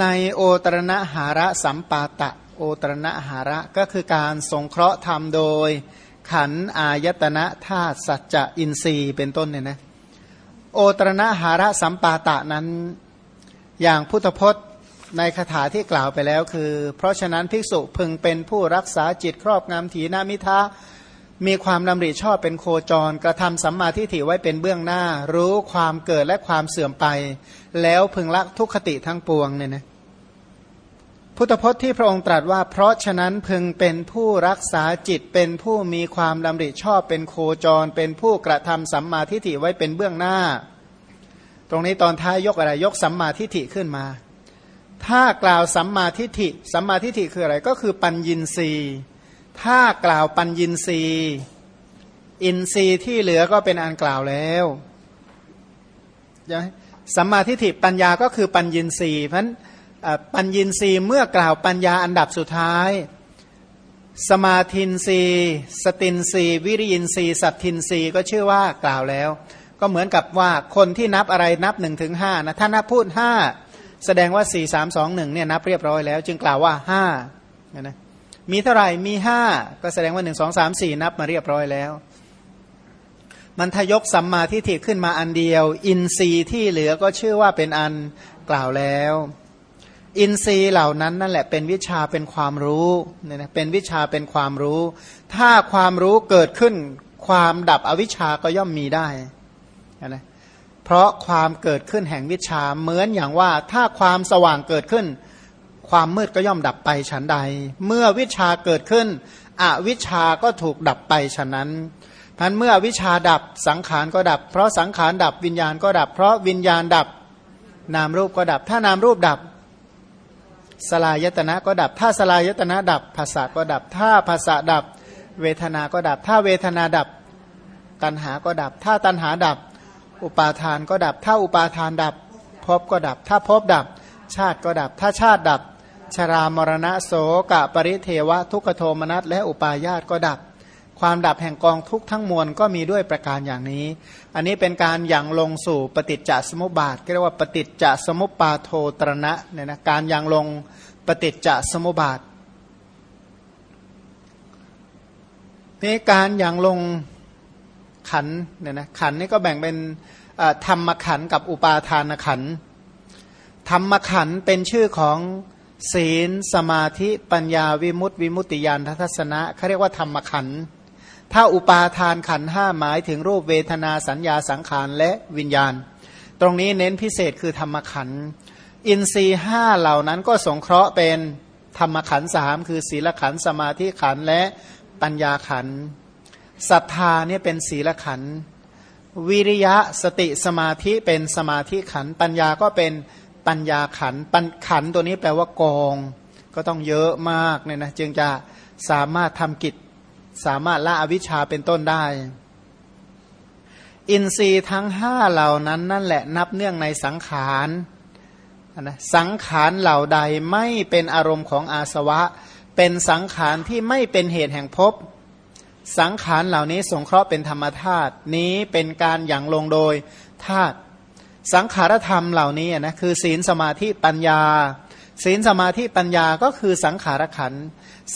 ในโอตรณหาระสัมปาตะ โอตรณหาระก็คือการสงเคราะห์ธรรมโดย ขันอายตนะธาตุสัจจะอินทรีย์เป็นต้นเนี่ยนะโอตรณหาระสัมปาตะนั้นอย่างพุทธพจน์ในคาถาที่กล่าวไปแล้วคือ เพราะฉะนั้นภิกษุพึงเป็นผู้รักษาจิตครอบงำถีนามิทะ มีความดำริชอบเป็นโคจร กระทำสัมมาทิฏฐิไว้เป็นเบื้องหน้า รู้ความเกิดและความเสื่อมไป แล้วพึงละทุกขติทั้งปวงเนี่ยนะพุทธพจน์ที่พระองค์ตรัสว่า เพราะฉะนั้นพึงเป็นผู้รักษาจิตเป็นผู้มีความดำริชอบเป็นโคจร เป็นผู้กระทำสัมมาทิฏฐิไว้เป็นเบื้องหน้า ตรงนี้ตอนท้ายยกอะไรยกสัมมาทิฏฐิขึ้นมา ถ้ากล่าวสัมมาทิฏฐิสัมมาทิฏฐิคืออะไรก็คือปัญญินรี ถ้ากล่าวปัญญินรีอินทรีย์ที่เหลือก็เป็นอันกล่าวแล้วสัมมาทิฏฐิปัญญาก็คือปัญญินรีเพราะปัญญินรีเมื่อกล่าวปัญญาอันดับสุดท้าย สมาธินรีสตินรีวิริยินรีสัตทินรีก็ชื่อว่ากล่าวแล้ว ก็เหมือนกับว่าคนที่นับอะไรนับหนึ่งถึงห้านะถ้านับพูดห้าแสดงว่าสี่สามสองหนึ่งเนี่ยนับเรียบร้อยแล้ว จึงกล่าวว่าห้านะ มีเท่าไหร่มีห้าก็แสดงว่าหนึ่งสองสามสี่นับมาเรียบร้อยแล้ว มันทยกสัมมาทิฏฐิขึ้นมาอันเดียว อินทรีย์ที่เหลือก็ชื่อว่าเป็นอันกล่าวแล้ว อินทรีย์เหล่านั้นนั่นแหละเป็นวิชาเป็นความรู้เนี่ยนะเป็นวิชาเป็นความรู้ ถ้าความรู้เกิดขึ้น ความดับอวิชาก็ย่อมมีได้นะเพราะความเกิดขึ้นแห่งวิชาเหมือนอย่างว่าถ้าความสว่างเกิดขึ้น ความมืดก็ย่อมดับไปฉันใด เมื่อวิชาเกิดขึ้น อวิชาก็ถูกดับไปฉะนั้นพันเมื่อวิชาดับสังขารก็ดับ เพราะสังขารดับวิญญาณก็ดับ เพราะวิญญาณดับนามรูปก็ดับ ถ้านามรูปดับสลายตนะก็ดับ ถ้าสลายตนะดับภาษาก็ดับ ถ้าภาษาดับ เวทนาก็ดับ ถ้าเวทนาดับ ตัณหาก็ดับ ถ้าตัณหาดับ อุปาทานก็ดับ ถ้าอุปาทานดับภพก็ดับ ถ้าภพดับ ชาติก็ดับ ถ้าชาติดับ ชรามรณะโสกะปริเทวะทุกโทมนัสและอุปาญาตก็ดับ ความดับแห่งกองทุกทั้งมวลก็มีด้วยประการอย่างนี้ อันนี้เป็นการยังลงสู่ปฏิจจสมุปบาทเรียกว่าปฏิจจสมุปปาโทตรณะเนี่ยนะการยังลงปฏิจจสมุปบาทนี่การยังลงขันเนี่ยนะขันนี่ก็แบ่งเป็นธรรมขันกับอุปาทานขันธรรมขันเป็นชื่อของ ศีลสมาธิปัญญาวิมุตติวิมุตติญาณทัศนะเขาเรียกว่าธรรมขันธ์ถ้าอุปาทานขันห้าหมายถึงรูปเวทนาสัญญาสังขารและวิญญาณ ตรงนี้เน้นพิเศษคือธรรมขันธ์อินทรีห้าเหล่านั้นก็สงเคราะห์เป็นธรรมขันธ์สามคือศีลขันธ์สมาธิขันธ์และปัญญาขันธ์ศรัทธาเนี่ยเป็นศีลขันธ์วิริยะสติสมาธิเป็นสมาธิขันธ์ปัญญาก็เป็น ปัญญาขันปัญขันตัวนี้แปลว่ากอง ก็ต้องเยอะมากเนี่ยนะจึงจะสามารถทำกิจ สามารถละอวิชชาเป็นต้นได้ อินทรีย์ทั้งห้าเหล่านั้นนั่นแหละนับเนื่องในสังขารนะสังขารเหล่าใดไม่เป็นอารมณ์ของอาสวะ เป็นสังขารที่ไม่เป็นเหตุแห่งภพสังขารเหล่านี้สงเคราะห์เป็นธรรมธาตุนี้เป็นการหยั่งลงโดยธาตุ สังขารธรรมเหล่านี้นะคือศีลสมาธิปัญญา ศีลสมาธิปัญญาก็คือสังขารขัน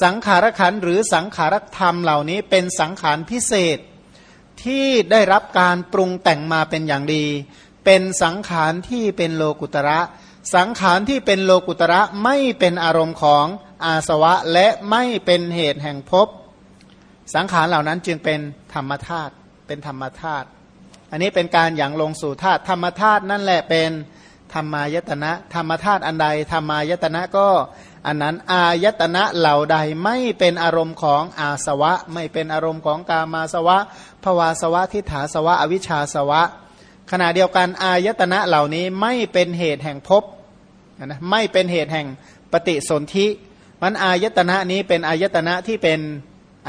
สังขารขันหรือสังขารธรรมเหล่านี้เป็นสังขารพิเศษที่ได้รับการปรุงแต่งมาเป็นอย่างดี เป็นสังขารที่เป็นโลกุตระ สังขารที่เป็นโลกุตระไม่เป็นอารมณ์ของอาสวะและไม่เป็นเหตุแห่งภพสังขารเหล่านั้นจึงเป็นธรรมธาตุเป็นธรรมธาตุ อันนี้เป็นการอย่างลงสู่ธาตุธรรมธาตุนั่นแหละเป็นธรรมายตนะ ธรรมธาตุอันใดธรรมายตนะก็ อันนั้นอายตนะเหล่าใดไม่เป็นอารมณ์ของอาสวะ ไม่เป็นอารมณ์ของกามาสวะภวาสวะทิฏฐาสวะ อวิชชาสวะ ขณะเดียวกันอายตนะเหล่านี้ไม่เป็นเหตุแห่งภพนะไม่เป็นเหตุแห่งปฏิสนธิมันอายตนะนี้เป็นอายตนะที่เป็น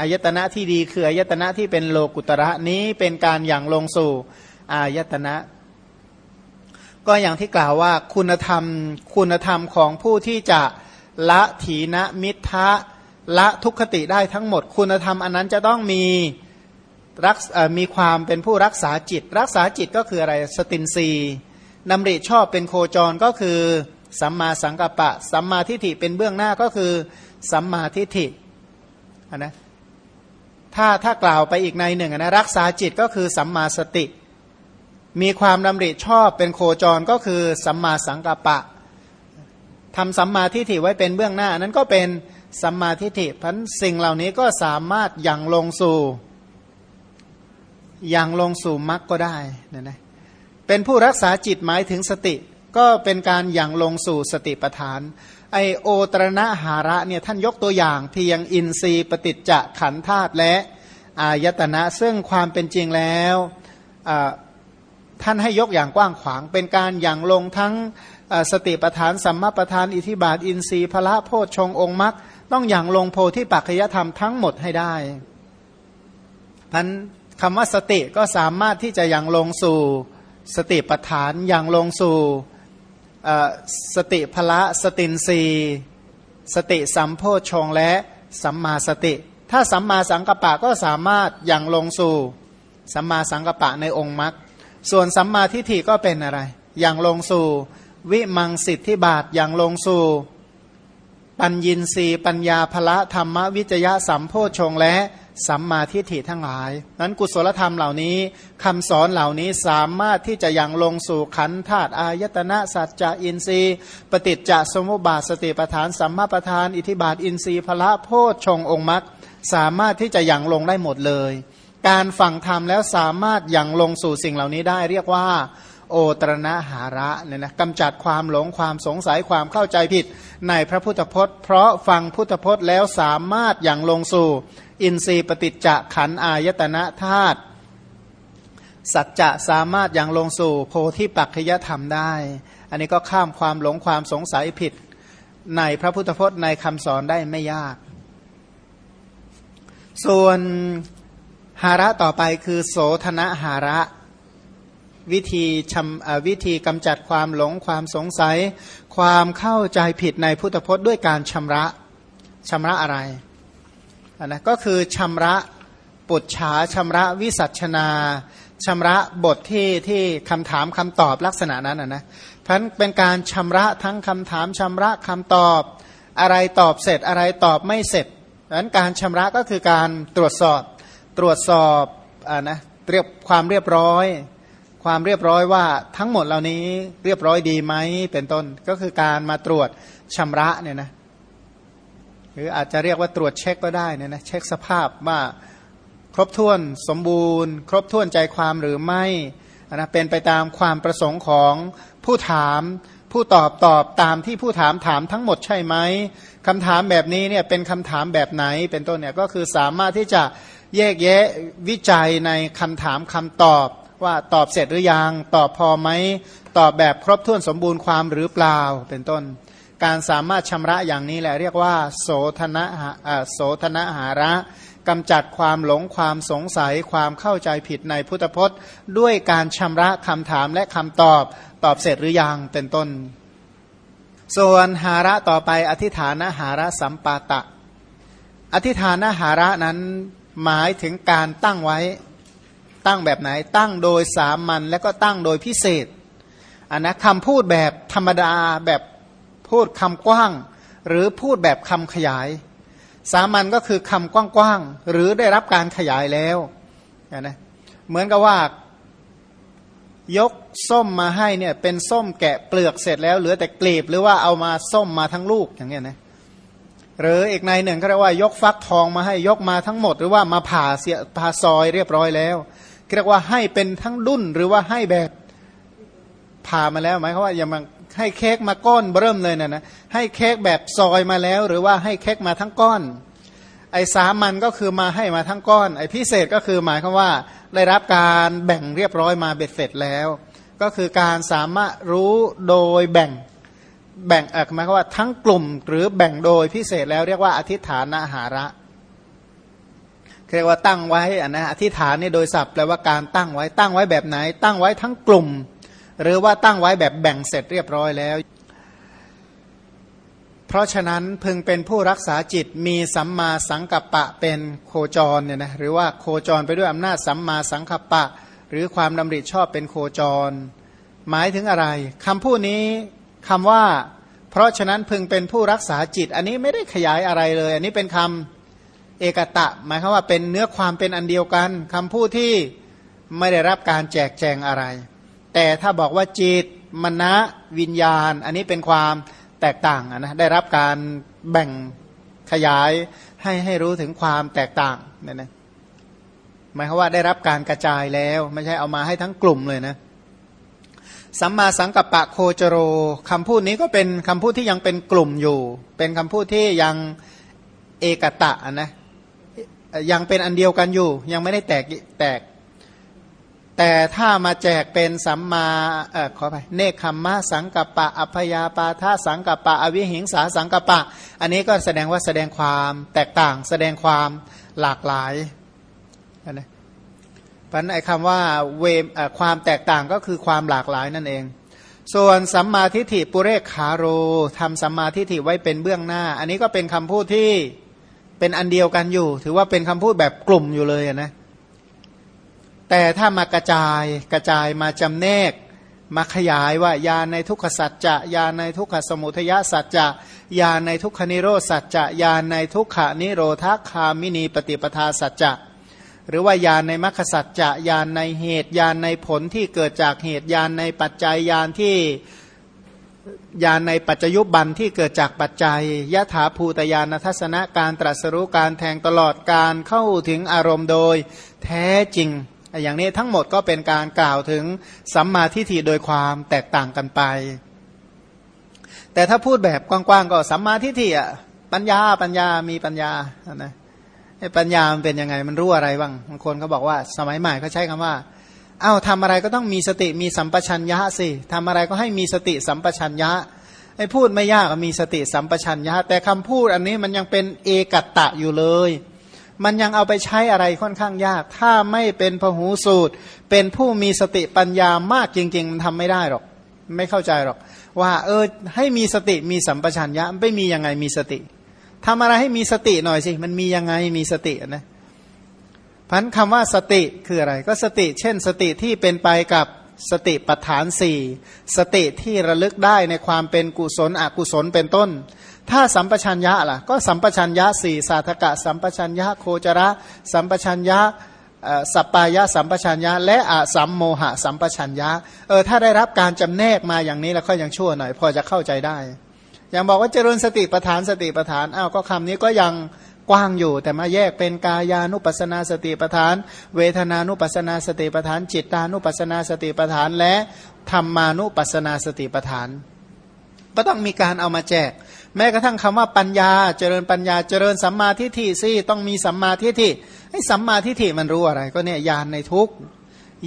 อายตนะที่ดีคืออายตนะที่เป็นโลกุตระนี้เป็นการอย่างลงสู่อายตนะ ก็อย่างที่กล่าวว่าคุณธรรมคุณธรรมของผู้ที่จะละถีนะมิทะละทุกขติได้ทั้งหมด คุณธรรมอันนั้นจะต้องมีรักมีความเป็นผู้รักษาจิต รักษาจิตก็คืออะไรสตินรีนำริชอบเป็นโคจรก็คือสัมมาสังกัปปะ สัมมาทิฏฐิเป็นเบื้องหน้าก็คือสัมมาทิฏฐินะ ถ้าถ้ากล่าวไปอีกในหนึ่งนะรักษาจิตก็คือสัมมาสติ มีความดำริชอบเป็นโคจรก็คือสัมมาสังกัปปะทำสัมมาทิฏฐิไว้เป็นเบื้องหน้านั้นก็เป็นสัมมาทิฏฐิพันสิ่งเหล่านี้ก็สามารถยังลงสู่ยังลงสู่มรรคก็ได้นะนะเป็นผู้รักษาจิตหมายถึงสติ ก็เป็นการยังลงสู่สติปัฏฐาน ไอโอตรณหาระเนี่ยท่านยกตัวอย่างเพียงอินทรีย์ปฏิจจะขันธาตุและอายตนะซึ่งความเป็นจริงแล้วท่านให้ยกอย่างกว้างขวางเป็นการอย่างลงทั้งสติปทานสัมมาปทาน อิทิบาท อินทรีย์พละโพชฌงองค์มรรคต้องอย่างลงโพธิปัจจยธรรมทั้งหมดให้ได้พันคำว่าสติก็สามารถที่จะยังลงสู่สติปทานอย่างลงสู่ สติพละสตินรีสติสัมโพชงและสัมมาสติ ถ้าสัมมาสังกปะก็สามารถอยังลงสู่สัมมาสังกปะในองค์มรรคส่วนสัมมาทิฏฐิก็เป็นอะไร อย่างลงสู่ วิมังสิทธิบาทอย่างลงสู่ปัญญินรีปัญญาภละธรรมวิจยะสัมโพชงและ สัมมาทิฏฐิทั้งหลาย นั้นกุศลธรรมเหล่านี้คำสอนเหล่านี้สามารถที่จะยังลงสู่ขันธาตุอายตนะสัจจะอินทรีย์ ปฏิจจสมุปบาทสติปทานสัมมาปทาน อิทิบาทอินทรีย์พละโพชฌงองค์มรรคสามารถที่จะยังลงได้หมดเลย การฟังธรรมแล้วสามารถยังลงสู่สิ่งเหล่านี้ได้เรียกว่า โอตรณหาระเนี่ยนะกำจัดความหลงความสงสัยความเข้าใจผิดในพระพุทธพจน์ เพราะฟังพุทธพจน์แล้วสามารถอย่างลงสู่ อินทรีย์ปฏิจจะขันอายตนะธาตุสัจจะสามารถอย่างลงสู่ โพธิปัจจยธรรมได้ อันนี้ก็ข้ามความหลงความสงสัยผิด ในพระพุทธพจน์ในคำสอนได้ไม่ยาก ส่วนหาระต่อไปคือโสธนะหาระ วิธีชำวิธีกำจัดความหลงความสงสัย ความเข้าใจผิดในพุทธพจน์ด้วยการชำระชำระอะไรนะก็คือชำระปุจฉาชำระวิสัชนาชำระบทที่ที่คำถามคำตอบลักษณะนั้นนะนะพราะเป็นการชำระทั้งคำถามชำระคำตอบอะไรตอบเสร็จอะไรตอบไม่เสร็จนั้นการชำระก็คือการตรวจสอบตรวจสอบอ่านะเรียบความเรียบร้อย ความเรียบร้อยว่าทั้งหมดเหล่านี้เรียบร้อยดีไหมเป็นต้นก็คือการมาตรวจชำระเนี่ยนะหรืออาจจะเรียกว่าตรวจเช็คก็ได้เนี่ยนะเช็คสภาพว่าครบถ้วนสมบูรณ์ ครบถ้วนใจความหรือไม่นะเป็นไปตามความประสงค์ของผู้ถามผู้ตอบตอบตามที่ผู้ถามถามทั้งหมดใช่ไหมคำถามแบบนี้เนี่ยเป็นคำถามแบบไหนเป็นต้นเนี่ยก็คือสามารถที่จะแยกแยะวิจัยในคำถามคำตอบ ว่าตอบเสร็จหรือยัง ตอบพอไหม ตอบแบบครบถ้วนสมบูรณ์ความหรือเปล่า เป็นต้น การสามารถชำระอย่างนี้แหละเรียกว่า โสธนะโสธนะหาระกำจัดความหลงความสงสัยความเข้าใจผิดในพุทธพจน์ ด้วยการชำระคำถามและคำตอบ ตอบเสร็จหรือยังเป็นต้น ส่วนหาระต่อไปอธิฐานหาระสัมปาตะ อธิฐานหาระนั้นหมายถึงการตั้งไว้ ตั้งแบบไหน ตั้งโดยสามัญและก็ตั้งโดยพิเศษอันนะคำพูดแบบธรรมดาแบบพูดคำกว้าง หรือพูดแบบคำขยาย สามัญก็คือคำกว้างๆหรือได้รับการขยายแล้วนะเหมือนกับว่ายกส้มมาให้เนี่ยเป็นส้มแกะเปลือกเสร็จแล้วเหลือแต่กลีบหรือว่าเอามาส้มมาทั้งลูกอย่างเงี้ยนะหรืออีกในหนึ่งก็เรียกว่ายกฟักทองมาให้ยกมาทั้งหมด หรือว่ามาผ่าเสียผ่าซอยเรียบร้อยแล้ว เรียกว่าให้เป็นทั้งดุนหรือว่าให้แบบผ่ามาแล้วหมายความว่าอย่ามาให้เค้กมาก้อนเริ่มเลยนะนะให้เค้กแบบซอยมาแล้ว หรือว่าให้เค้กมาทั้งก้อน ไอ้สามันก็คือมาให้มาทั้งก้อน ไอ้พิเศษก็คือหมายความว่าได้รับการแบ่งเรียบร้อยมาเบ็ดเสร็จแล้ว ก็คือการสามารถรู้โดยแบ่งแบ่งหมายความว่าทั้งกลุ่มหรือแบ่งโดยพิเศษแล้วเรียกว่าอธิฐานอาหาระ เรียกว่าตั้งไว้อะนะอธิษฐานนี่โดยศัพท์แปลว่าการตั้งไว้ตั้งไว้แบบไหน ตั้งไว้ทั้งกลุ่ม หรือว่าตั้งไว้แบบแบ่งเสร็จเรียบร้อยแล้ว เพราะฉะนั้นพึงเป็นผู้รักษาจิตมีสัมมาสังกัปปะเป็นโคจรเนี่ยนะหรือว่าโคจรไปด้วยอำนาจสัมมาสังกัปปะ หรือความดำริชอบเป็นโคจร หมายถึงอะไรคำพูดนี้คำว่า เพราะฉะนั้นพึงเป็นผู้รักษาจิต อันนี้ไม่ได้ขยายอะไรเลย อันนี้เป็นคำ เอกตะ หมายความว่าเป็นเนื้อความเป็นอันเดียวกันคำพูดที่ไม่ได้รับการแจกแจงอะไร แต่ถ้าบอกว่าจิตมณะวิญญาณ อันนี้เป็นความแตกต่างนะได้รับการแบ่งขยายให้ให้รู้ถึงความแตกต่างเนี่ยนะหมายความว่าได้รับการกระจายแล้ว ไม่ใช่เอามาให้ทั้งกลุ่มเลยนะสัมมาสังกัปปะโคจโรคำพูดนี้ก็เป็นคำพูดที่ยังเป็นกลุ่มอยู่ เป็นคำพูดที่ยังเอกตะนะ ยังเป็นอันเดียวกันอยู่ ยังไม่ได้แตกแตก แต่ถ้ามาแจกเป็นสัมมาเออขอไปเนคขมมะสังกปะ อัพยาปาทาสังกปะ อวิหิงสาสังกปะ อันนี้ก็แสดงว่าแสดงความแตกต่าง แสดงความหลากหลายนะพันไอคำว่าเวความแตกต่างก็คือความหลากหลายนั่นเอง ส่วนสัมมาทิฏฐิปุเรกขาโรทำสัมมาทิฏฐิไว้เป็นเบื้องหน้า อันนี้ก็เป็นคำพูดที่ เป็นอันเดียวกันอยู่ ถือว่าเป็นคำพูดแบบกลุ่มอยู่เลยนะแต่ถ้ามากระจายกระจายมาจำแนกมาขยายว่ายาในทุกขสัจจะยาในทุกขสมุทยสัจจะยาในทุกขนิโรสัจจะยาในทุกขนิโรธคามินีปฏิปทาสัจจะหรือว่ายาในมรรคสัจจะยาในเหตุยาในผลที่เกิดจากเหตุยาในปัจจัยยาที่ ยานในปัจจยุบันที่เกิดจากปัจจัยยะถาภูตยานทัศนะการตรัสรู้การแทงตลอดการเข้าถึงอารมณ์โดยแท้จริง อย่างนี้ทั้งหมดก็เป็นการกล่าวถึงสัมมาทิฏฐิโดยความแตกต่างกันไป แต่ถ้าพูดแบบกว้างๆก็สัมมาทิฏฐิอะปัญญาปัญญามีปัญญานะปัญญามันเป็นยังไงมันรู้อะไรบ้างบางคนเขาบอกว่า สมัยใหม่เขาใช้คำว่า อ้าวทำอะไรก็ต้องมีสติมีสัมปชัญญะสิทำอะไรก็ให้มีสติสัมปชัญญะไอ้พูดไม่ยากมีสติสัมปชัญญะแต่คำพูดอันนี้มันยังเป็นเอกัตตะอยู่เลย มันยังเอาไปใช้อะไรค่อนข้างยาก ถ้าไม่เป็นพหูสูตร เป็นผู้มีสติปัญญามากจริง ๆ มันทำไม่ได้หรอก ไม่เข้าใจหรอก ว่าเออให้มีสติมีสัมปชัญญะไม่มียังไงมีสติทำอะไรให้มีสติหน่อยสิมันมียังไงมีสตินะ พันคำว่าสติคืออะไร ก็สติ เช่น สติที่เป็นไปกับสติปัฏฐานสี่สติที่ระลึกได้ในความเป็นกุศลอกุศลเป็นต้น ถ้าสัมปชัญญะล่ะ ก็สัมปชัญญะสี่สาธกะ สัมปชัญญะโคจระ สัมปชัญญะสัปปายะสัมปชัญญะ และอะสัมโมหะ สัมปชัญญะเออถ้าได้รับการจำแนกมาอย่างนี้แล้วก็ยังชั่วหน่อย พอจะเข้าใจได้ อย่างบอกว่าเจริญสติปัฏฐานสติปัฏฐานอ้าวก็คำนี้ก็ยัง กว้างอยู่ แต่มาแยกเป็นกายานุปัสนาสติปัฏฐาน เวทนานุปัสนาสติปัฏฐาน จิตานุปัสนาสติปัฏฐาน และธรรมานุปัสนาสติปัฏฐาน ก็ต้องมีการเอามาแจก แม้กระทั่งคำว่าปัญญาเจริญปัญญาเจริญสัมมาทิฏฐิสิต้องมีสัมมาทิฏฐิให้สัมมาทิฏฐิมันรู้อะไร ก็เนี่ยญาณในทุก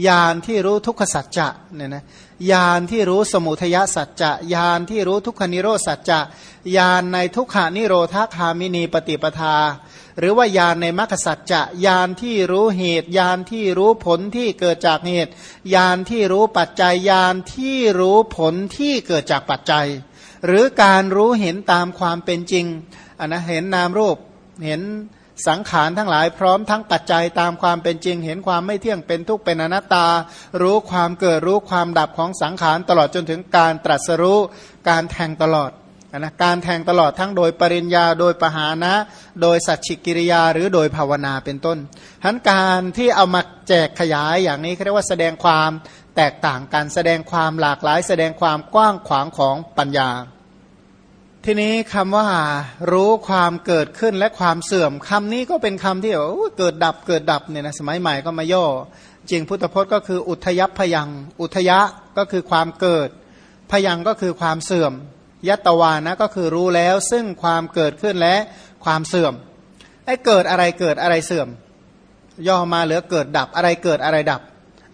ญาณที่รู้ทุกขสัจจะเนี่ยนะญาณที่รู้สมุทยสัจจะญาณที่รู้ทุกขนิโรสัจจะญาณในทุกขานิโรธาคามินีปฏิปทา หรือว่าญาณในมรรคสัจจะญาณที่รู้เหตุญาณที่รู้ผลที่เกิดจากเหตุญาณที่รู้ปัจจัยญาณที่รู้ผลที่เกิดจากปัจจัย หรือการรู้เห็นตามความเป็นจริงอันนะเห็นนามรูปเห็น สังขารทั้งหลายพร้อมทั้งปัจจัยตามความเป็นจริง เห็นความไม่เที่ยงเป็นทุกข์เป็นอนัตตา รู้ความเกิดรู้ความดับของสังขารตลอดจนถึงการตรัสรู้การแทงตลอดนะการแทงตลอดทั้งโดยปริญญาโดยปหานะ โดยสัจฉิกิริยาหรือโดยภาวนาเป็นต้นทั้นการที่เอามาแจกขยายอย่างนี้เรียกว่าแสดงความแตกต่างกันแสดงความหลากหลาย แสดงความกว้างขวางของปัญญา ทีนี้คำว่ารู้ความเกิดขึ้นและความเสื่อมคำนี้ก็เป็นคำที่เกิดดับเกิดดับเนี่ยนะสมัยใหม่ก็มาย่อ จริงพุทธพจน์ก็คืออุทยพยัง อุทยะก็คือความเกิด พยังก็คือความเสื่อม ยัตวานะก็คือรู้แล้ว ซึ่งความเกิดขึ้นและความเสื่อมไอ้เกิดอะไรเกิดอะไรเสื่อม ย่อมาเหลือเกิดดับอะไรเกิดอะไรดับ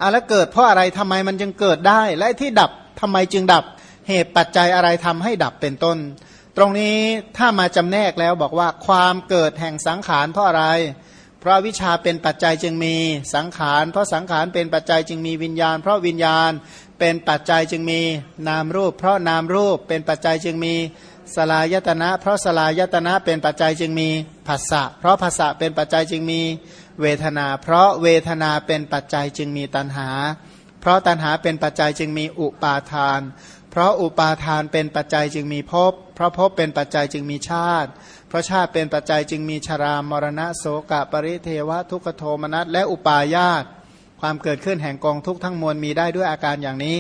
อะแล้วเกิดเพราะอะไรทำไมมันจึงเกิดได้ และที่ดับทำไมจึงดับ เหตุปัจจัยอะไรทำให้ดับเป็นต้น ตรงนี้ถ้ามาจำแนกแล้วบอกว่าความเกิดแห่งสังขารเพราะอะไร เพราะวิชาเป็นปัจจัยจึงมีสังขาร เพราะสังขารเป็นปัจจัยจึงมีวิญญาณ เพราะวิญญาณเป็นปัจจัยจึงมีนามรูป เพราะนามรูปเป็นปัจจัยจึงมีสลายตนะ เพราะสลายตนะเป็นปัจจัยจึงมีภาษะเพราะภาษะเป็นปัจจัยจึงมีเวทนา เพราะเวทนาเป็นปัจจัยจึงมีตัณหา เพราะตัณหาเป็นปัจจัยจึงมีอุปาทาน เพราะอุปาทานเป็นปัจจัยจึงมีภพ เพราะภพเป็นปัจจัยจึงมีชาติ เพราะชาติเป็นปัจจัยจึงมีชรามรณะโสกะปริเทวะทุกขโทมนัสและอุปาญาตความเกิดขึ้นแห่งกองทุกทั้งมวลมีได้ด้วยอาการอย่างนี้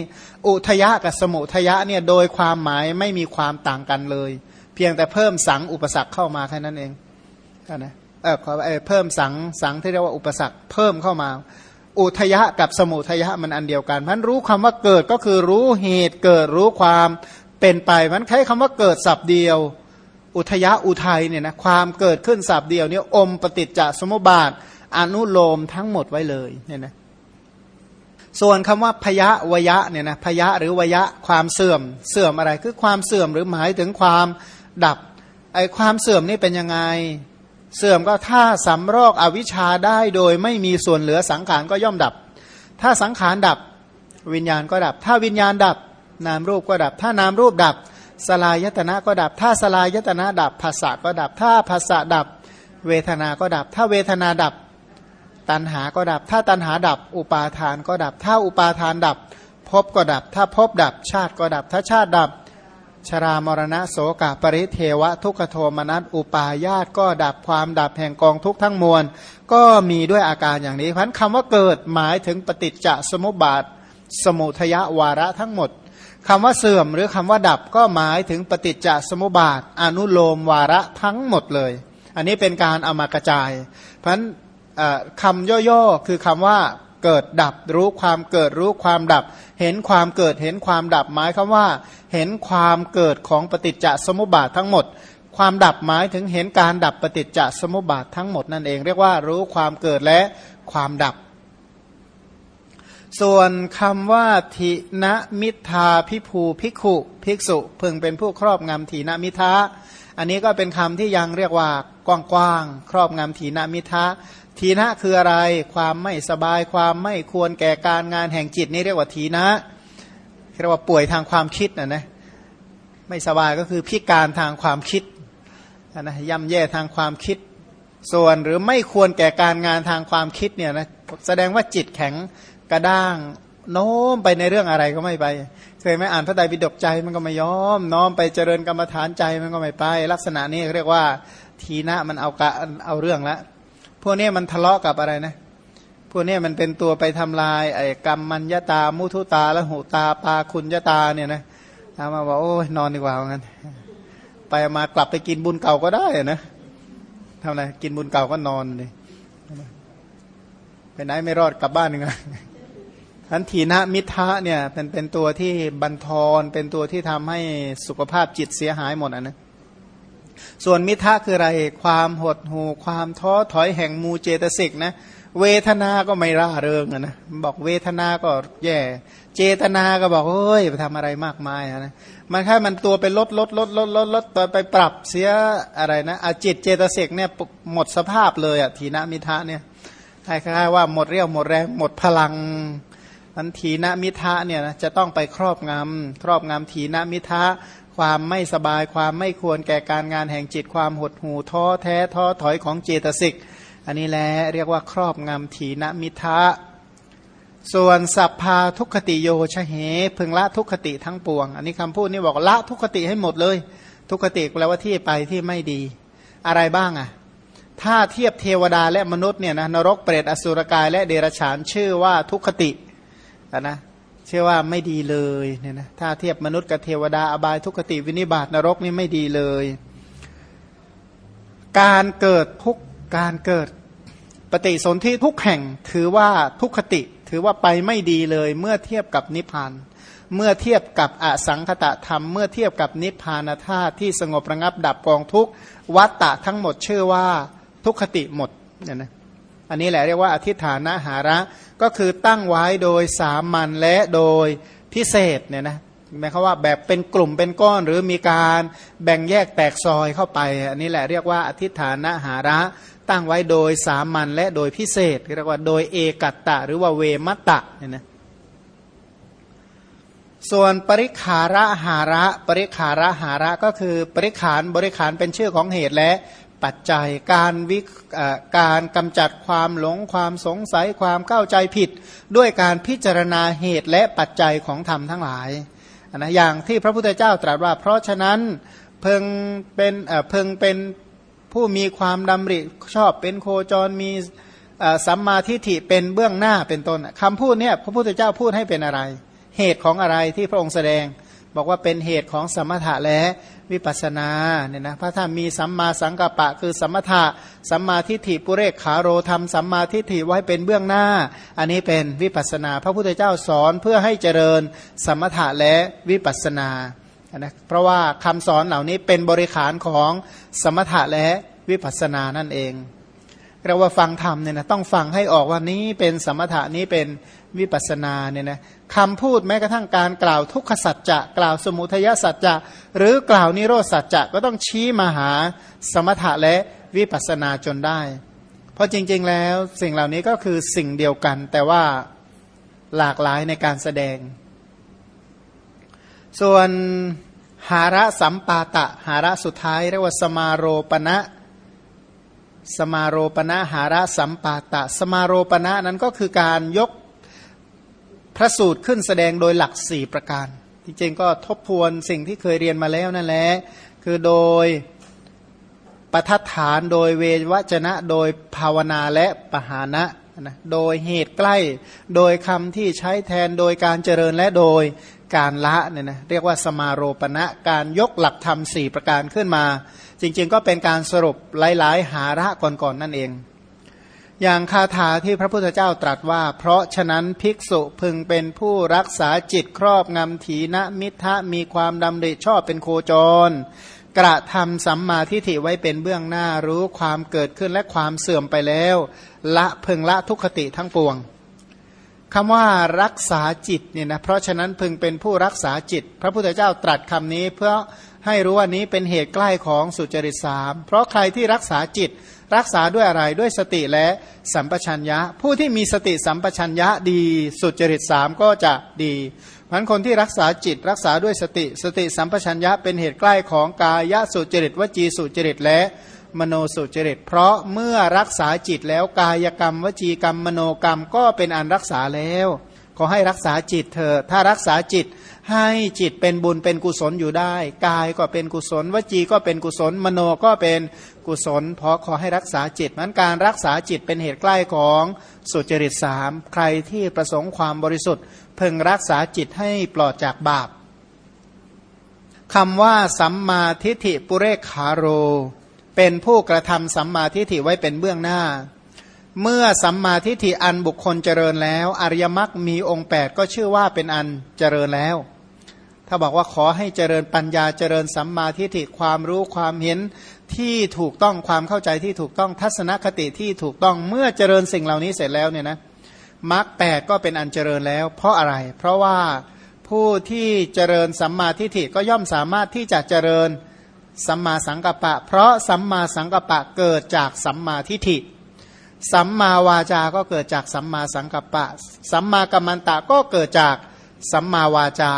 อุทยะกับสมุทยะเนี่ยโดยความหมายไม่มีความต่างกันเลย เพียงแต่เพิ่มสังอุปสรรคเข้ามาแค่นั้นเองนะเออขอเออเพิ่มสังสังที่เรียกว่าอุปสรรคเพิ่มเข้ามา อุทยะกับสมุทยะมันอันเดียวกันมันรู้คำว่าเกิดก็คือรู้เหตุเกิดรู้ความเป็นไปมันใช้คำว่าเกิดสับเดียว อุทยะอุทัยเนี่ยนะความเกิดขึ้นสับเดียวเนี่ยอมปฏิจจสมุปบาทอนุโลมทั้งหมดไว้เลยเนี่ยนะส่วนคำว่าพยะวยะเนี่ยนะพยะหรือวยะความเสื่อมเสื่อมอะไรคือความเสื่อมหรือหมายถึงความดับไอความเสื่อมนี่เป็นยังไง เสื่อมก็ถ้าสำรอกอวิชชาได้โดยไม่มีส่วนเหลือสังขารก็ย่อมดับ ถ้าสังขารดับวิญญาณก็ดับ ถ้าวิญญาณดับ นามรูปก็ดับ ถ้านามรูปดับ สลายตนะก็ดับ ถ้าสลายตนะดับภาษาก็ดับ ถ้าภาษาดับ เวทนาก็ดับ ถ้าเวทนาดับ ตัณหาก็ดับ ถ้าตัณหาดับ อุปาทานก็ดับ ถ้าอุปาทานดับภพก็ดับ ถ้าภพดับชาติก็ดับ ถ้าชาติดับ ชรามรณะโสกปริเทวะ ทุกขโทมนัสอุปาญาตก็ดับความดับแห่งกองทุกทั้งมวล ก็มีด้วยอาการอย่างนี้เพราะคำว่าเกิดหมายถึงปฏิจจสมุปบาท สมุทยวาระทั้งหมดคำว่าเสื่อมหรือคำว่าดับก็หมายถึงปฏิจจสมุปบาท อนุโลมวาระทั้งหมดเลย อันนี้เป็นการเอามากระจาย เพราะฉะนั้นคำย่อๆคือคำว่าเกิดดับรู้ความเกิดรู้ความดับ เห็นความเกิดเห็นความดับหมายคำว่า เห็นความเกิดของปฏิจจสมุปบาททั้งหมด ความดับหมายถึงเห็นการดับปฏิจจสมุปบาททั้งหมดนั่นเอง เรียกว่ารู้ความเกิดและความดับ ส่วนคำว่าทินมิทาพิภูพิขุ ภิกษุ พึงเป็นผู้ครอบงำทีนมิทา อันนี้ก็เป็นคำที่ยังเรียกว่ากว้างๆครอบงำทีนามิทาทีนะคืออะไร ความไม่สบายความไม่ควรแก่การงานแห่งจิตนี่เรียกว่าทีนะเรียกว่าป่วยทางความคิดนะนะไม่สบายก็คือพิการทางความคิดนะย่ำแย่ทางความคิด ส่วนหรือไม่ควรแก่การงานทางความคิดเนี่ยนะแสดงว่าจิตแข็งกระด้างโน้มไปในเรื่องอะไรก็ไม่ไป เคยไหมอ่านพระไตรปิฎกใจมันก็ไม่ยอม น้อมไปเจริญกรรมฐานใจมันก็ไม่ไป ลักษณะนี้เรียกว่าทีนะมันเอากะเอาเรื่องล้วพวกนี้มันทะเลาะกับอะไรนะพวกนี้มันเป็นตัวไปทำลายไอ้กรรมมัญญาตา มุทุตาและหูตาปาคุณยตาเนี่ยนะถามาบอกโอ้ยนอนดีกว่างั้น ไปมากลับไปกินบุญเก่าก็ได้นะทำไรกินบุญเก่าก็นอนเลยไปไหนไม่รอดกลับบ้านยังไง ทันทีนะมิทะเนี่ยเป็นเป็นตัวที่บันทอนเป็นตัวที่ทำให้สุขภาพจิตเสียหายหมดอะนะส่วนมิทะคืออะไรความหดหู่ความท้อถอยแห่งมูเจตสิกนะเวทนาก็ไม่ร่าเริงนะบอกเวทนาก็แย่ เจตนาก็บอกเฮ้ยไปทำอะไรมากมายนะมันแค่มันตัวไปลดลดลดลดลดลดตัวไปปรับเสียอะไรนะอาจิตเจตสิกเนี่ยหมดสภาพเลยอะทีนะมิทะเนี่ยคล้ายๆว่าหมดเรี่ยวหมดแรงหมดพลัง อันทีนมิทะเนี่ยนะจะต้องไปครอบงำครอบงำทีนมิทะความไม่สบายความไม่ควรแก่การงานแห่งจิตความหดหู่ท้อแท้ท้อถอยของเจตสิก อันนี้แหละเรียกว่าครอบงำถีนมิทะส่วนสัพพาทุกขติโยชเหพึงละทุกขติทั้งปวง อันนี้คำพูดนี้บอกละทุกขติให้หมดเลย ทุกขติแปลว่าที่ไปที่ไม่ดี อะไรบ้างอะถ้าเทียบเทวดาและมนุษย์เนี่ยนะนรกเปรตอสุรกายและเดรัจฉานชื่อว่าทุกขติ นะเชื่อว่าไม่ดีเลยเนี่ยนะถ้าเทียบมนุษย์กับเทวดาอบายทุกขติวินิบาตนรกนี่ไม่ดีเลย การเกิดทุกการเกิดปฏิสนธิทุกแห่งถือว่าทุกขติถือว่าไปไม่ดีเลย เมื่อเทียบกับนิพพานเมื่อเทียบกับอสังคตะธรรม เมื่อเทียบกับนิพพานธาตุที่สงบระงับดับกองทุกวัตตะทั้งหมดชื่อว่าทุกขติหมดเนี่ยนะ อันนี้แหละเรียกว่าอธิฐานหาระก็คือตั้งไว้โดยสามัญและโดยพิเศษเนี่ยนะหมายความว่าแบบเป็นกลุ่มเป็นก้อนหรือมีการแบ่งแยกแตกซอยเข้าไป อันนี้แหละเรียกว่าอธิฐานหาระตั้งไว้โดยสามัญและโดยพิเศษเรียกว่าโดยเอกัตตะ หรือว่าเวมัตตะเนี่ยนะส่วนปริขาระหาระ ปริขาระหาระก็คือปริขานบริขารเป็นชื่อของเหตุและ ปัจจัยการวิการกำจัดความหลงความสงสัยความเข้าใจผิด ด้วยการพิจารณาเหตุและปัจจัยของธรรมทั้งหลายนะอย่างที่พระพุทธเจ้าตรัสว่า เพราะฉะนั้นเพิงเป็นเพิงเป็นผู้มีความดำริชอบเป็นโคจรมีสัมมาทิฏฐิเป็นเบื้องหน้าเป็นต้นคำพูดเนี่ยพระพุทธเจ้าพูดให้เป็นอะไร เหตุของอะไรที่พระองค์แสดง บอกว่าเป็นเหตุของสมถะและวิปัสนาเนี่ยนะพระถ้ามีสัมมาสังกัปปะ คือสมถะสัมมาทิฏฐิปุเรกขาโรธรรมสัมมาทิฏฐิไว้เป็นเบื้องหน้า อันนี้เป็นวิปัสนา พระพุทธเจ้าสอนเพื่อให้เจริญสมถะและวิปัสนานะเพราะว่าคำสอนเหล่านี้เป็นบริขารของสมถะและวิปัสนานั่นเอง เราว่าฟังธรรมเนี่ยนะต้องฟังให้ออกว่านี้เป็นสมถะนี้เป็นวิปัสนาเนี่ยนะคำพูดแม้กระทั่งการกล่าวทุกขสัจจะกล่าวสมุทัยสัจจะหรือกล่าวนิโรสัจจะก็ต้องชี้มาหาสมถะและวิปัสนาจนได้ เพราะจริง ๆ แล้วสิ่งเหล่านี้ก็คือสิ่งเดียวกัน แต่ว่าหลากหลายในการแสดง ส่วนหาระสัมปาตะ หาระสุดท้ายเรียกว่าสมาโรปณะ สมาโรปณะหาระสัมปาตะ สมาโรปณะนั้นก็คือการยกพระสูตรขึ้นแสดงโดยหลักสี่ประการที่จริงก็ทบทวนสิ่งที่เคยเรียนมาแล้วนั่นแหละคือโดยประทัดฐานโดยเววจนะ โดยภาวนาและปหานะนะโดยเหตุใกล้ โดยคำที่ใช้แทนโดยการเจริญและโดย การละเนี่ยนะเรียกว่าสมาโรปณะการยกหลักธรรมสี่ประการขึ้นมา จริงๆ ก็เป็นการสรุปหลายๆ หาระก่อนๆนนั่นเอง อย่างคาถาที่พระพุทธเจ้าตรัสว่า เพราะฉะนั้นภิกษุพึงเป็นผู้รักษาจิตครอบงำถีนมิทะมีความดำริชอบเป็นโคจร กระทำสัมมาทิฏฐิไว้เป็นเบื้องหน้ารู้ความเกิดขึ้นและความเสื่อมไปแล้ว ละพึงละทุกขติทั้งปวง คำว่ารักษาจิตเนี่ยนะเพราะฉะนั้นพึงเป็นผู้รักษาจิต พระพุทธเจ้าตรัสคำนี้ เพื่อให้รู้ว่านี้เป็นเหตุใกล้ของสุจริตสามเพราะใครที่รักษาจิต รักษาด้วยอะไรด้วยสติและสัมปชัญญะ ผู้ที่มีสติสัมปชัญญะดีสุจริตสามก็จะดีพันคนที่รักษาจิตรักษาด้วยสติ สติสัมปชัญญะเป็นเหตุใกล้ของกายสุจริตวจีสุจริตและ มโนสุจริต เพราะเมื่อรักษาจิตแล้วกายกรรม วจีกรรม มโนกรรมก็เป็นอันรักษาแล้ว ขอให้รักษาจิตเถอถ้ารักษาจิตให้จิตเป็นบุญเป็นกุศลอยู่ได้ กายก็เป็นกุศล วจีก็เป็นกุศล มโนก็เป็นกุศล เพราะขอให้รักษาจิตนั้นการรักษาจิตเป็นเหตุใกล้ของสุจริตสามใครที่ประสงค์ความบริสุทธิ์เพ่งรักษาจิตให้ปลอดจากบาปคำว่าสัมมาทิฏฐิปุเรขาโร เป็นผู้กระทำสัมมาทิฏฐิไว้เป็นเบื้องหน้า เมื่อสัมมาทิฏฐิอันบุคคลเจริญแล้ว อริยมรรคมีองค์ 8 ก็ชื่อว่าเป็นอันเจริญแล้ว ถ้าบอกว่าขอให้เจริญปัญญาเจริญสัมมาทิฏฐิความรู้ความเห็นที่ถูกต้องความเข้าใจที่ถูกต้องทัศนคติที่ถูกต้องเมื่อเจริญสิ่งเหล่านี้เสร็จแล้วเนี่ยนะมรรคแปดก็เป็นอันเจริญแล้ว เพราะอะไร เพราะว่าผู้ที่เจริญสัมมาทิฏฐิก็ย่อมสามารถที่จะเจริญ สัมมาสังกัปปะ เพราะสัมมาสังกัปปะเกิดจากสัมมาทิฏฐิ สัมมาวาจา ก็เกิดจากสัมมาสังกัปปะ สัมมากัมมันตะก็เกิดจากสัมมาวาจา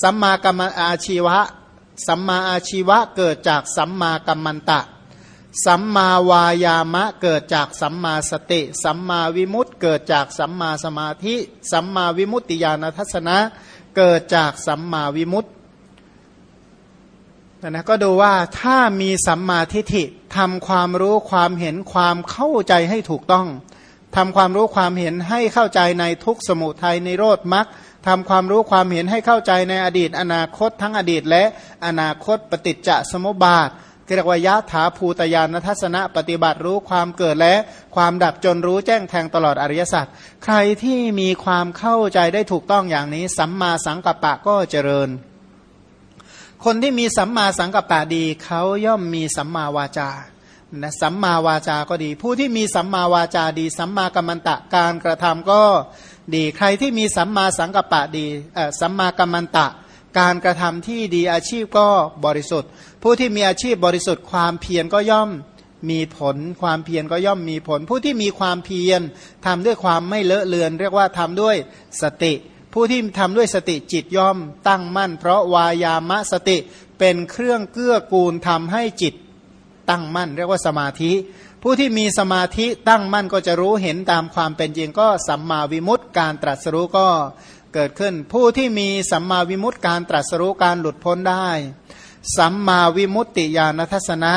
สัมมากัมอาชีวะ สัมมาอาชีวะเกิดจากสัมมากัมมันตะ สัมมาวายามะเกิดจากสัมมาสติ สัมมาวิมุตต์เกิดจากสัมมาสมาธิ สัมมาวิมุตติญาณทัศนะ เกิดจากสัมมาวิมุตติ นะก็ดูว่าถ้ามีสัมมาทิฏฐิทำความรู้ความเห็นความเข้าใจให้ถูกต้องทำความรู้ความเห็นให้เข้าใจในทุกสมุทัยในโรดมรรคทำความรู้ความเห็นให้เข้าใจในอดีต อนาคตทั้งอดีต และอนาคตปฏิจจสมุปบาทเรียกว่ายะถาภูตยานทัศนะปฏิบัติรู้ความเกิดและความดับจนรู้แจ้งแทงตลอดอริยสัจใครที่มีความเข้าใจได้ถูกต้องอย่างนี้ สัมมาสังกัปปะก็เจริญ คนที่มีสัมมาสังกัปปะดีเขาย่อมมีสัมมาวาจานะสัมมาวาจาก็ดี ผู้ที่มีสัมมาวาจาดี สัมมากัมมันตะการกระทำก็ดี ใครที่มีสัมมาสังกัปปะดีสัมมากัมมันตะ การกระทำที่ดีอาชีพก็บริสุทธิ์ ผู้ที่มีอาชีพบริสุทธิ์ความเพียรก็ย่อมมีผล ความเพียรก็ย่อมมีผล ผู้ที่มีความเพียรทำด้วยความไม่เลอะเลือน เรียกว่าทำด้วยสติ ผู้ที่ทำด้วยสติจิตย่อมตั้งมั่น เพราะวายามะสติเป็นเครื่องเกื้อกูลทำให้จิตตั้งมั่น เรียกว่าสมาธิ ผู้ที่มีสมาธิตั้งมั่นก็จะรู้เห็นตามความเป็นจริงก็สัมมาวิมุตติการตรัสรู้ก็เกิดขึ้น ผู้ที่มีสัมมาวิมุตติการตรัสรู้การหลุดพ้นได้ สัมมาวิมุตติญาณทัศนะ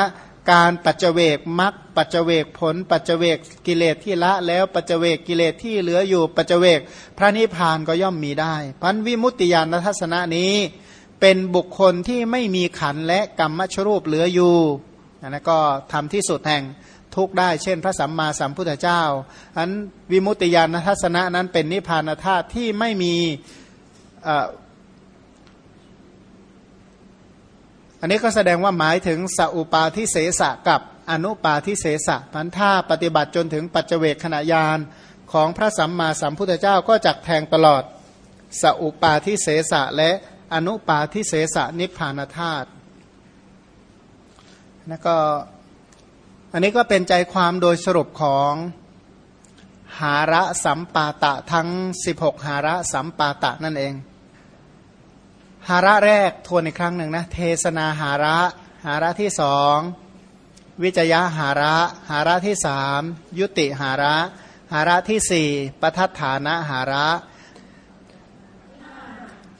การปัจเจเวกมรรคปัจเจเวกผล ปัจเจเวกกิเลสที่ละแล้วปัจเจเวกกิเลสที่เหลืออยู่ปัจเจเวกพระนิพพานก็ย่อมมีได้พันวิมุตติญาณทัศนะนี้ เป็นบุคคลที่ไม่มีขันและกรรมชรูปเหลืออยู่นะก็ทำที่สุดแห่งทุกได้เช่น พระสัมมาสัมพุทธเจ้าอันวิมุตติญาณทัศนะนั้นเป็นนิพพานธาตุที่ไม่มี อันนี้ก็แสดงว่าหมายถึงสัพปาทิเสสะกับอนุปาทิเสสะพันธาปฏิบัติจนถึงปัจเจเวกขณะยานของพระสัมมาสัมพุทธเจ้าก็จักแทงตลอดสัพปาทิเสสะและอนุปาทิเสสะนิพพานธาตุแล้วก็อันนี้ก็เป็นใจความโดยสรุปของหาระสัมปาตะทั้ง 16 หาระสัมปาตะนั่นเอง หาระแรกทวนอีกครั้งหนึ่งนะเทศนาหาระหาระที่สองวิจยะหาระหาระที่สามยุติหาระหาระที่สี่ปทัฏฐานะหาระ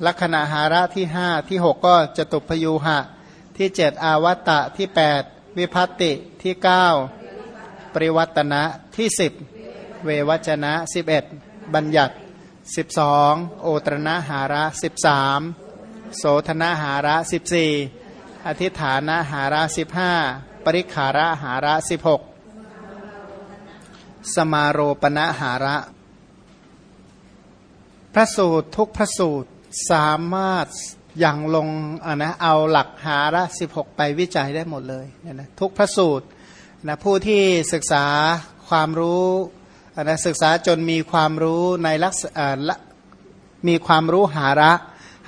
ลักษณะหาระที่ห้าที่หกก็จตุพยูหะ ที่เจ็ดอาวัตตะที่แปดวิพัตติที่เก้าปริวัตนะที่สิบเววัจนะสิบเอ็ดบัญญัติสิบสองโอตรณหาระสิบสาม โสธนาหาระสิบสี่อธิฐานะหาระสิบห้าปริขาระหาระสิบหกสมาโรปณหาระ พระสูตรทุกพระสูตรสามารถอย่างลงะนะเอาหลักหาระสิบหกไปวิจัยได้หมดเลยเนี่ยนะทุกพระสูตรนะผู้ที่ศึกษาความรู้นะศึกษาจนมีความรู้ในลักษณะมีความรู้หาระ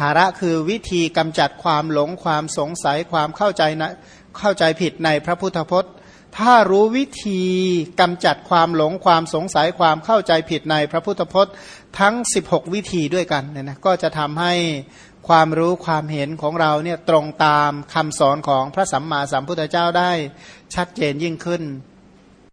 หาระคือวิธีกำจัดความหลงความสงสัยความเข้าใจนะเข้าใจผิดในพระพุทธพจน์ ถ้ารู้วิธีกำจัดความหลงความสงสัยความเข้าใจผิดในพระพุทธพจน์ ทั้ง 16 วิธีด้วยกันเนี่ยนะก็จะทำให้ความรู้ความเห็นของเราเนี่ยตรงตามคำสอนของพระสัมมาสัมพุทธเจ้าได้ชัดเจนยิ่งขึ้น